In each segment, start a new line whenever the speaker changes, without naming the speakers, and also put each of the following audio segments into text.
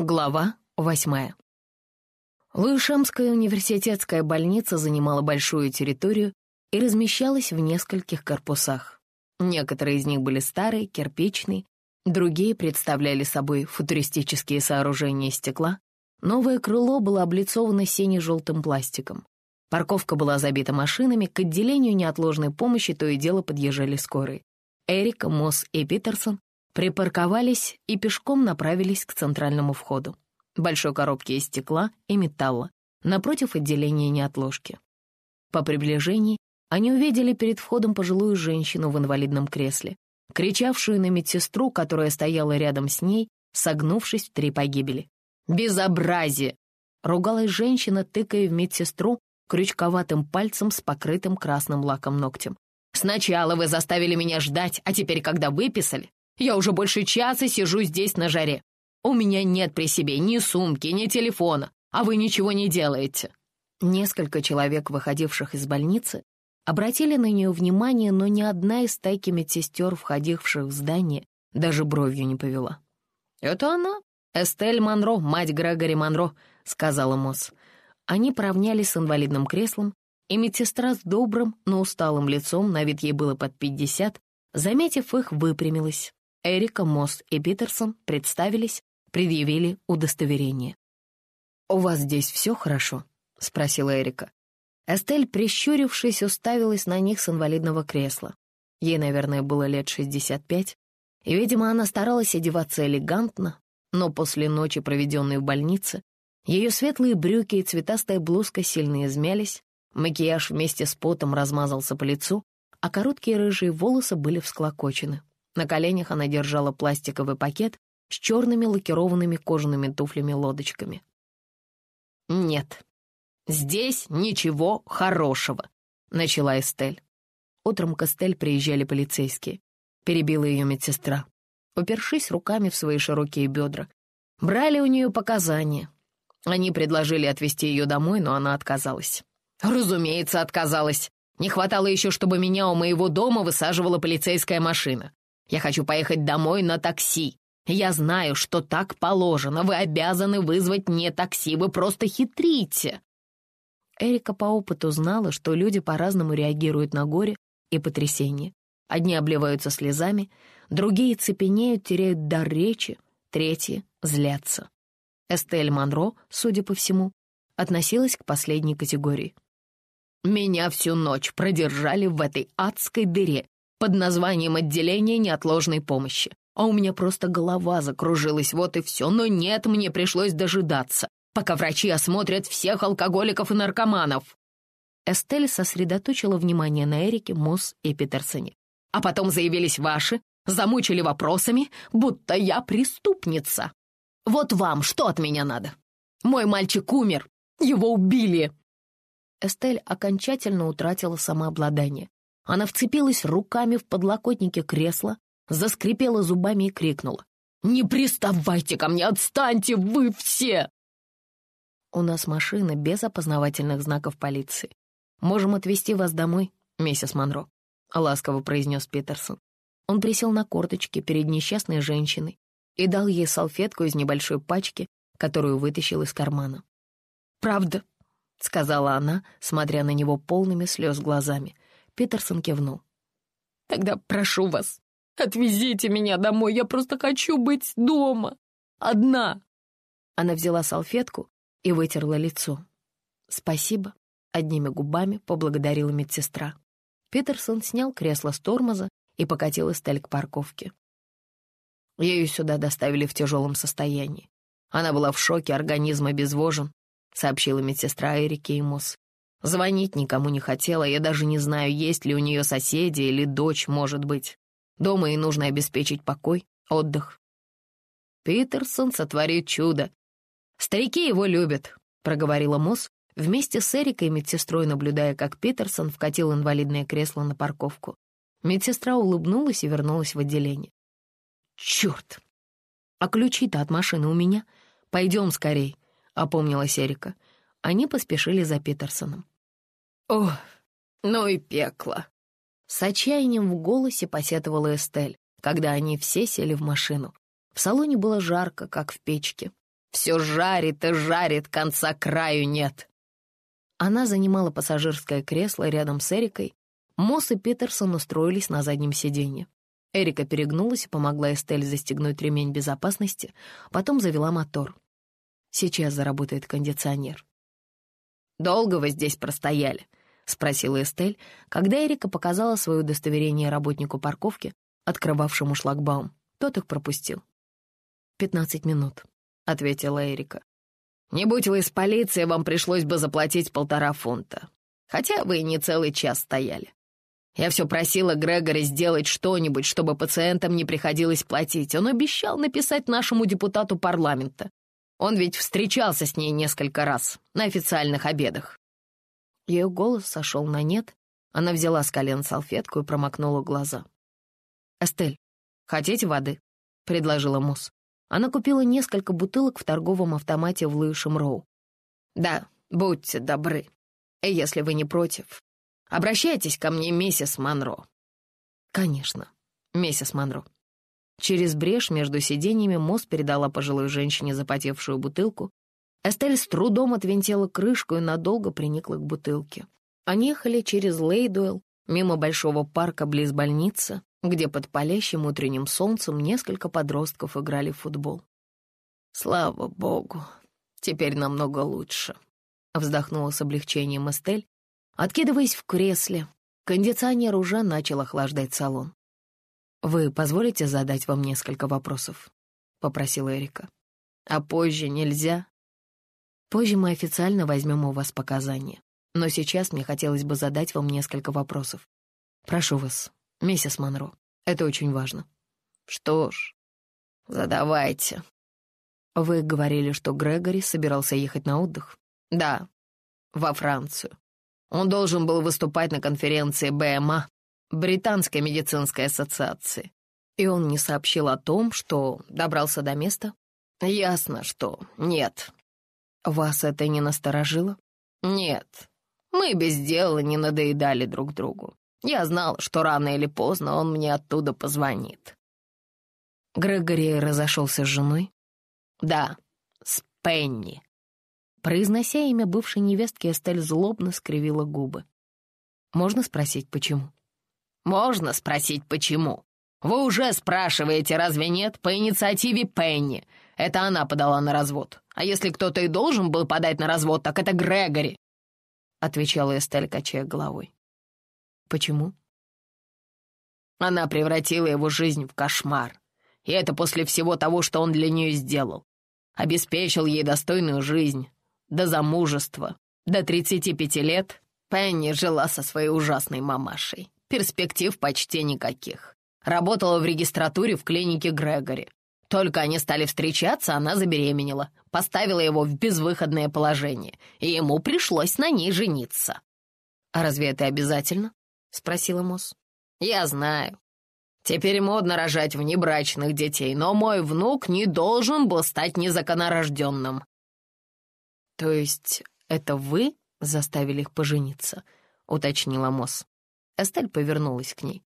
Глава восьмая. Луишемская университетская больница занимала большую территорию и размещалась в нескольких корпусах. Некоторые из них были старые, кирпичные, другие представляли собой футуристические сооружения из стекла. Новое крыло было облицовано сине-желтым пластиком. Парковка была забита машинами, к отделению неотложной помощи то и дело подъезжали скорые. Эрика, Мосс и Питерсон припарковались и пешком направились к центральному входу. Большой коробке из стекла и металла, напротив отделения неотложки. По приближении они увидели перед входом пожилую женщину в инвалидном кресле, кричавшую на медсестру, которая стояла рядом с ней, согнувшись в три погибели. «Безобразие!» — ругалась женщина, тыкая в медсестру крючковатым пальцем с покрытым красным лаком ногтем. «Сначала вы заставили меня ждать, а теперь, когда выписали, я уже больше часа сижу здесь на жаре. У меня нет при себе ни сумки, ни телефона, а вы ничего не делаете». Несколько человек, выходивших из больницы, обратили на нее внимание, но ни одна из стайки медсестер, входивших в здание, даже бровью не повела. «Это она, Эстель Монро, мать Грегори Монро», — сказала Мосс. Они поравнялись с инвалидным креслом, и медсестра с добрым, но усталым лицом, на вид ей было под пятьдесят, заметив их, выпрямилась. Эрика, Мост и Питерсон представились, предъявили удостоверение. «У вас здесь все хорошо?» — спросила Эрика. Эстель, прищурившись, уставилась на них с инвалидного кресла. Ей, наверное, было лет шестьдесят пять, и, видимо, она старалась одеваться элегантно, но после ночи, проведенной в больнице, ее светлые брюки и цветастая блузка сильно измялись, макияж вместе с потом размазался по лицу, а короткие рыжие волосы были всклокочены. На коленях она держала пластиковый пакет с черными лакированными кожаными туфлями-лодочками. «Нет, здесь ничего хорошего», — начала Эстель. Утром к Эстель приезжали полицейские. Перебила ее медсестра, упершись руками в свои широкие бедра. Брали у нее показания. Они предложили отвезти ее домой, но она отказалась. «Разумеется, отказалась. Не хватало еще, чтобы меня у моего дома высаживала полицейская машина. Я хочу поехать домой на такси. Я знаю, что так положено. Вы обязаны вызвать не такси, вы просто хитрите». Эрика по опыту знала, что люди по-разному реагируют на горе и потрясение. Одни обливаются слезами, другие цепенеют, теряют дар речи, третьи злятся. Эстель Монро, судя по всему, относилась к последней категории. «Меня всю ночь продержали в этой адской дыре под названием «Отделение неотложной помощи». А у меня просто голова закружилась, вот и все. Но нет, мне пришлось дожидаться, пока врачи осмотрят всех алкоголиков и наркоманов. Эстель сосредоточила внимание на Эрике, Мосс и Питерсоне. А потом заявились ваши, замучили вопросами, будто я преступница. Вот вам что от меня надо? Мой мальчик умер, его убили. Эстель окончательно утратила самообладание. Она вцепилась руками в подлокотники кресла, заскрипела зубами и крикнула. «Не приставайте ко мне! Отстаньте вы все!» «У нас машина без опознавательных знаков полиции. Можем отвезти вас домой, миссис Монро», — ласково произнес Питерсон. Он присел на корточки перед несчастной женщиной и дал ей салфетку из небольшой пачки, которую вытащил из кармана. «Правда», — сказала она, смотря на него полными слез глазами — Питерсон кивнул. «Тогда прошу вас, отвезите меня домой, я просто хочу быть дома. Одна!» Она взяла салфетку и вытерла лицо. «Спасибо», — одними губами поблагодарила медсестра. Питерсон снял кресло с тормоза и покатил Эстель к парковке. Ее сюда доставили в тяжелом состоянии. Она была в шоке, организм обезвожен, сообщила медсестра Эрике и Мосс. Звонить никому не хотела, я даже не знаю, есть ли у нее соседи или дочь, может быть. Дома ей нужно обеспечить покой, отдых. Питерсон сотворит чудо. Старики его любят, проговорила Мосс, вместе с Эрикой и медсестрой, наблюдая, как Питерсон вкатил инвалидное кресло на парковку. Медсестра улыбнулась и вернулась в отделение. «Черт! А ключи-то от машины у меня? Пойдем скорей», — опомнилась Эрика. Они поспешили за Питерсоном. «Ох, ну и пекло!» С отчаянием в голосе посетовала Эстель, когда они все сели в машину. В салоне было жарко, как в печке. Все жарит и жарит, конца краю нет». Она занимала пассажирское кресло рядом с Эрикой. Мосс и Питерсон устроились на заднем сиденье. Эрика перегнулась и помогла Эстель застегнуть ремень безопасности, потом завела мотор. Сейчас заработает кондиционер. «Долго вы здесь простояли?» — спросила Эстель, когда Эрика показала свое удостоверение работнику парковки, открывавшему шлагбаум. Тот их пропустил. «Пятнадцать минут», — ответила Эрика. «Не будь вы из полиции, вам пришлось бы заплатить полтора фунта. Хотя вы не целый час стояли. Я все просила Грегори сделать что-нибудь, чтобы пациентам не приходилось платить. Он обещал написать нашему депутату парламента. Он ведь встречался с ней несколько раз на официальных обедах. Ее голос сошел на нет. Она взяла с колен салфетку и промокнула глаза. «Эстель, хотите воды?» — предложила Мусс. Она купила несколько бутылок в торговом автомате в Луишем Роу. «Да, будьте добры, если вы не против. Обращайтесь ко мне, миссис Монро». «Конечно, миссис Монро». Через брешь между сиденьями Мосс передала пожилой женщине запотевшую бутылку. Эстель с трудом отвинтила крышку и надолго приникла к бутылке. Они ехали через Лейдуэлл, мимо большого парка близ больницы, где под палящим утренним солнцем несколько подростков играли в футбол. «Слава богу, теперь намного лучше», — вздохнула с облегчением Эстель, Откидываясь в кресле, кондиционер уже начал охлаждать салон. «Вы позволите задать вам несколько вопросов?» — попросила Эрика. «А позже нельзя?» «Позже мы официально возьмем у вас показания. Но сейчас мне хотелось бы задать вам несколько вопросов. Прошу вас, миссис Монро, это очень важно». «Что ж, задавайте». «Вы говорили, что Грегори собирался ехать на отдых?» «Да, во Францию. Он должен был выступать на конференции БМА, Британской медицинской ассоциации. И он не сообщил о том, что добрался до места? Ясно, что нет. Вас это не насторожило? Нет. Мы без дела не надоедали друг другу. Я знал, что рано или поздно он мне оттуда позвонит. Грегори разошелся с женой? Да, с Пенни. Произнося имя бывшей невестки, Эстель злобно скривила губы. «Можно спросить, почему?» «Можно спросить, почему. Вы уже спрашиваете, разве нет, по инициативе Пенни. Это она подала на развод. А если кто-то и должен был подать на развод, так это Грегори», — отвечала Эстель, качая головой. «Почему?» Она превратила его жизнь в кошмар. И это после всего того, что он для нее сделал. Обеспечил ей достойную жизнь, до замужества, до 35 лет Пенни жила со своей ужасной мамашей. Перспектив почти никаких. Работала в регистратуре в клинике Грегори. Только они стали встречаться, она забеременела, поставила его в безвыходное положение, и ему пришлось на ней жениться. «А разве это обязательно?» — спросила Мосс. «Я знаю. Теперь модно рожать внебрачных детей, но мой внук не должен был стать незаконорожденным. «То есть это вы заставили их пожениться?» — уточнила Мосс. Эстель повернулась к ней.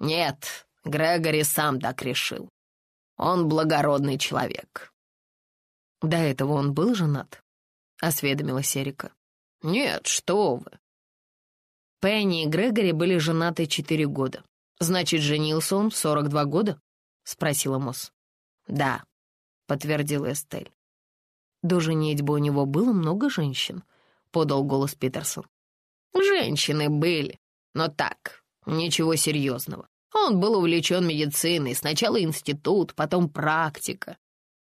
«Нет, Грегори сам так решил. Он благородный человек». «До этого он был женат?» — осведомилась Эрика. «Нет, что вы». Пенни и Грегори были женаты четыре года. «Значит, женился он в сорок два года?» — спросила Мосс. «Да», — подтвердила Эстель. До женитьбы у него было много женщин, подал голос Питерсон. Женщины были, но так, ничего серьезного. Он был увлечен медициной, сначала институт, потом практика.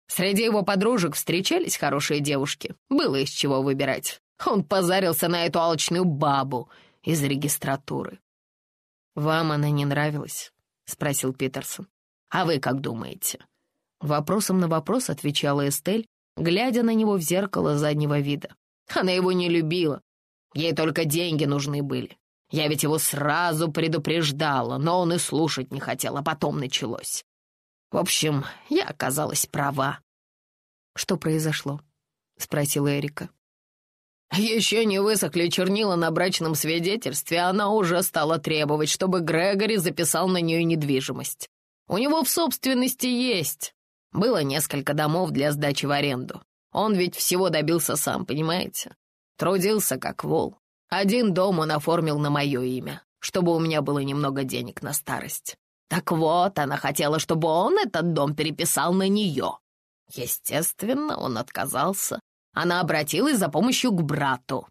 Среди его подружек встречались хорошие девушки, было из чего выбирать. Он позарился на эту алчную бабу из регистратуры. «Вам она не нравилась?» — спросил Питерсон. «А вы как думаете?» Вопросом на вопрос отвечала Эстель, глядя на него в зеркало заднего вида. Она его не любила. Ей только деньги нужны были. Я ведь его сразу предупреждала, но он и слушать не хотел, а потом началось. В общем, я оказалась права. «Что произошло?» — спросила Эрика. Еще не высохли чернила на брачном свидетельстве, она уже стала требовать, чтобы Грегори записал на нее недвижимость. У него в собственности есть было несколько домов для сдачи в аренду.
Он ведь всего добился сам, понимаете? Трудился как вол. Один дом он оформил на мое имя, чтобы у меня было немного денег на старость. Так вот, она хотела, чтобы он этот дом переписал на нее. Естественно, он отказался. Она обратилась за помощью к брату.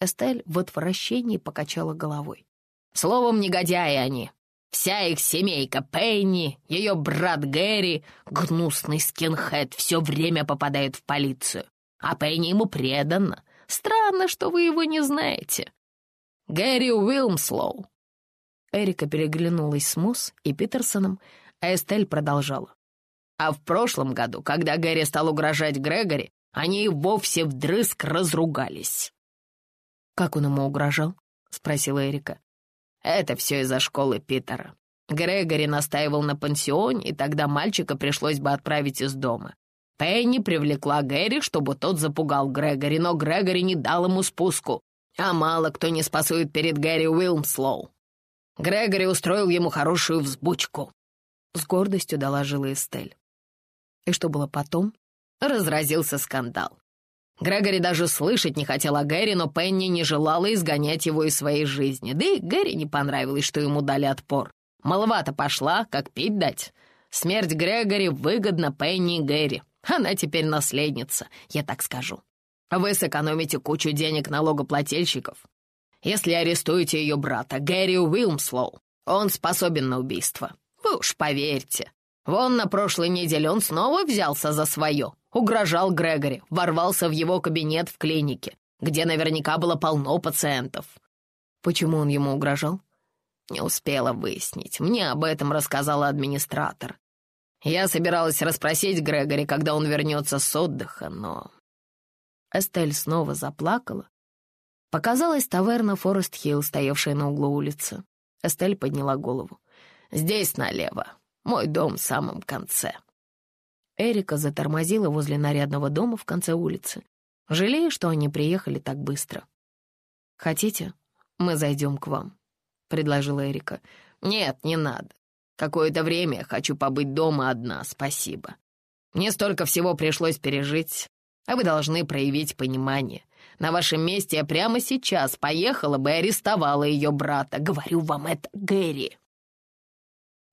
Эстель в отвращении покачала головой. Словом, негодяи они. Вся их семейка, Пенни, ее брат Гэри, гнусный скинхед, все время попадает в полицию. А Пенни ему предана. Странно, что вы его не знаете. Гэри Уилмслоу. Эрика переглянулась с Мусс и Питерсоном, а Эстель продолжала. А в прошлом году, когда Гэри стал угрожать Грегори, они и вовсе вдрызг разругались.
«Как он ему угрожал?» — спросила Эрика.
«Это все из-за школы Питера. Грегори настаивал на пансионе, и тогда мальчика пришлось бы отправить из дома. Пенни привлекла Гэри, чтобы тот запугал Грегори, но Грегори не дал ему спуску. А мало кто не спасует перед Гэри Уилмслоу. Грегори устроил ему хорошую взбучку. С гордостью доложила Эстель. И что было потом? Разразился скандал. Грегори даже слышать не хотел о Гэри, но Пенни не желала изгонять его из своей жизни. Да и Гэри не понравилось, что ему дали отпор. Маловато пошла, как пить дать. Смерть Грегори выгодна Пенни и Гэри. Она теперь наследница, я так скажу. Вы сэкономите кучу денег налогоплательщиков. Если арестуете ее брата, Гэри Уилмслоу, он способен на убийство. Вы уж поверьте. Вон на прошлой неделе он снова взялся за свое. Угрожал Грегори, ворвался в его кабинет в клинике, где наверняка было полно пациентов.
Почему он ему угрожал?
Не успела выяснить. Мне об этом рассказала администратор. Я собиралась расспросить Грегори, когда он вернется с отдыха, но...
Эстель снова заплакала. Показалась таверна Форест Хилл, стоявшая на углу улицы. Эстель подняла голову.
«Здесь налево. Мой дом в самом конце».
Эрика затормозила возле нарядного дома в конце улицы, жалея, что они приехали так быстро. «Хотите, мы зайдем к вам?» — предложила Эрика.
«Нет, не надо. Какое-то время хочу побыть дома одна, спасибо. Мне столько всего пришлось пережить, а вы должны проявить понимание. На вашем месте я прямо сейчас поехала бы и арестовала ее брата. Говорю вам это, Гэри».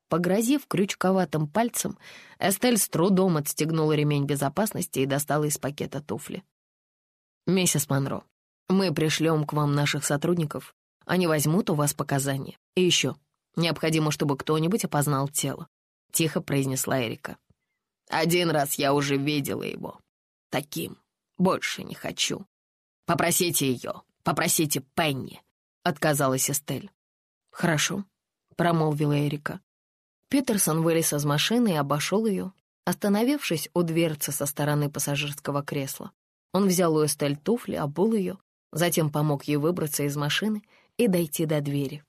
Погрозив крючковатым пальцем, Эстель с трудом отстегнула ремень безопасности и достала из пакета туфли. «Миссис Монро, мы пришлем к вам наших сотрудников. Они возьмут у вас показания. И еще, Необходимо, чтобы кто-нибудь опознал тело», — тихо произнесла Эрика.
«Один раз я уже видела его. Таким. Больше не хочу. Попросите ее, попросите Пенни», — отказалась Эстель.
«Хорошо», — промолвила Эрика. Питерсон вылез из машины и обошел ее, остановившись у дверцы со стороны пассажирского кресла. Он взял у Эстель туфли, обул ее, затем помог ей выбраться из машины и дойти до двери.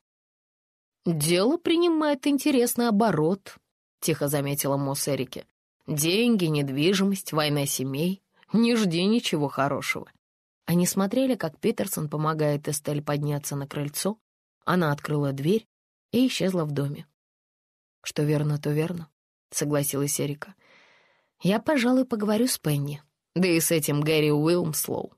«Дело принимает интересный оборот», — тихо заметила Мосс Эрике. «Деньги, недвижимость, война семей. Не жди ничего хорошего».
Они смотрели, как Питерсон помогает Эстель подняться на крыльцо. Она открыла дверь и исчезла в доме. «Что верно, то верно», — согласилась Эрика. «Я, пожалуй, поговорю с Пенни, да и с этим Гэри Уилмслоу.